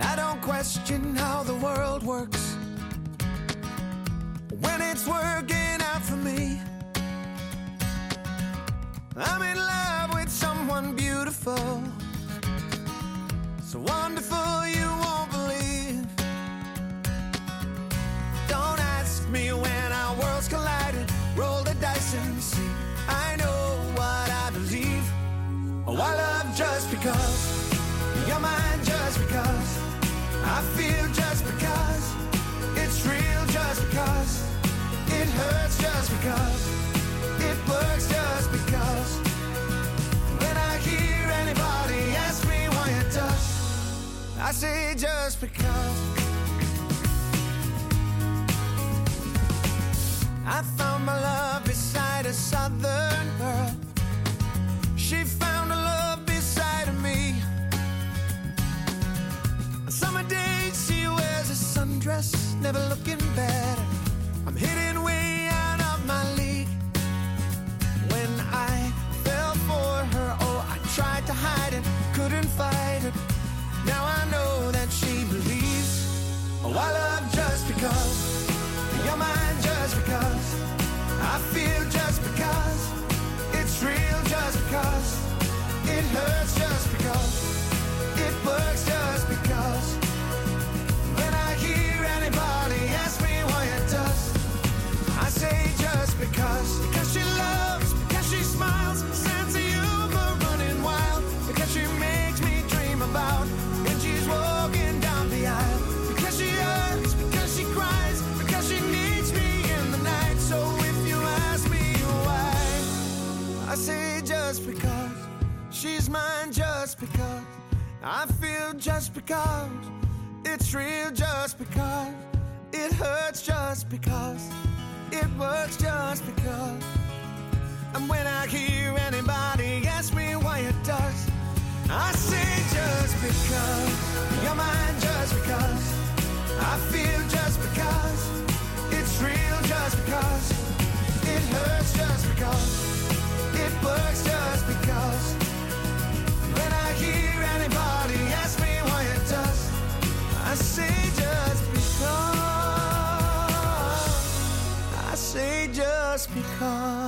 I don't question how the world works when it's working out for me. I'm in love with someone beautiful, so wonderful feel just because it's real, just because it hurts, just because it works, just because. When I hear anybody ask me why it does, I say just because. I found my love beside a southern girl. She found a love a sundress, never looking better. I'm hitting way out of my league. When I fell for her, oh, I tried to hide it, couldn't fight it. Now I know that she believes. Oh, I love just because. You're mine just because. I feel just because. It's real just because. It hurts just because. Because. Because she loves, because she smiles, sense of humor running wild. Because she makes me dream about when she's walking down the aisle. Because she hurts, because she cries, because she needs me in the night. So if you ask me why, I say just because. She's mine just because. I feel just because. It's real just because. It hurts just because. It works just because. And when I hear anybody ask me why it does, I say just because. just because.